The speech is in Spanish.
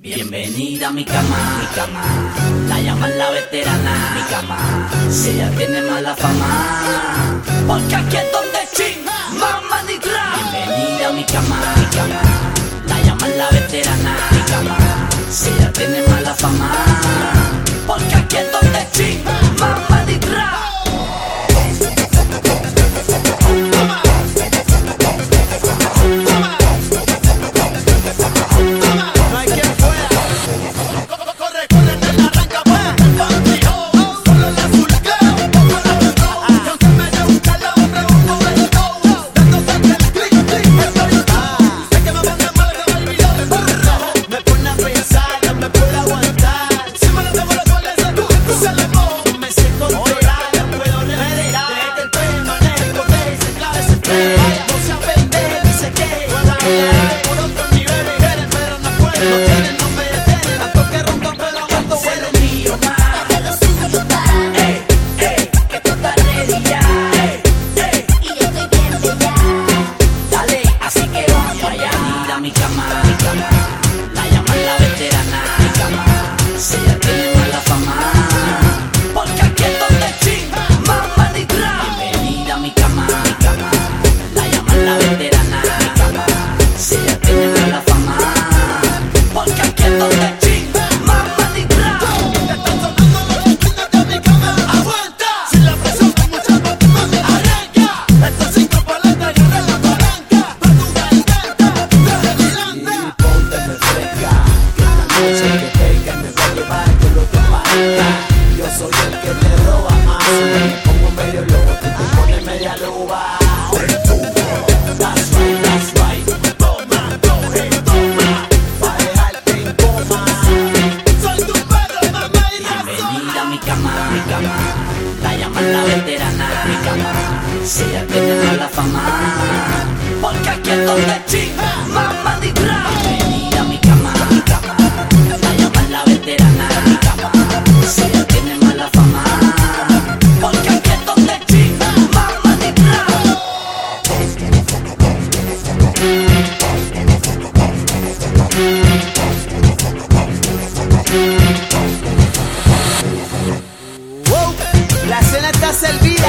Bienvenida a mi cama, mi cama. La llaman la veterana, mi cama. Si ella tiene mala fama, porque aquí es donde ching, mamá ni Bienvenida a mi cama, mi cama. La llaman la veterana, mi cama. Si ella tiene mala Yeah. girl. tienes la fama. Porque aquí es donde chinga, mamá de Venía a mi cama, mi cama. La llama la veterana, mi cama. Tiene mala fama. Porque aquí es donde chinga, mamá de Wow, la cena está servida.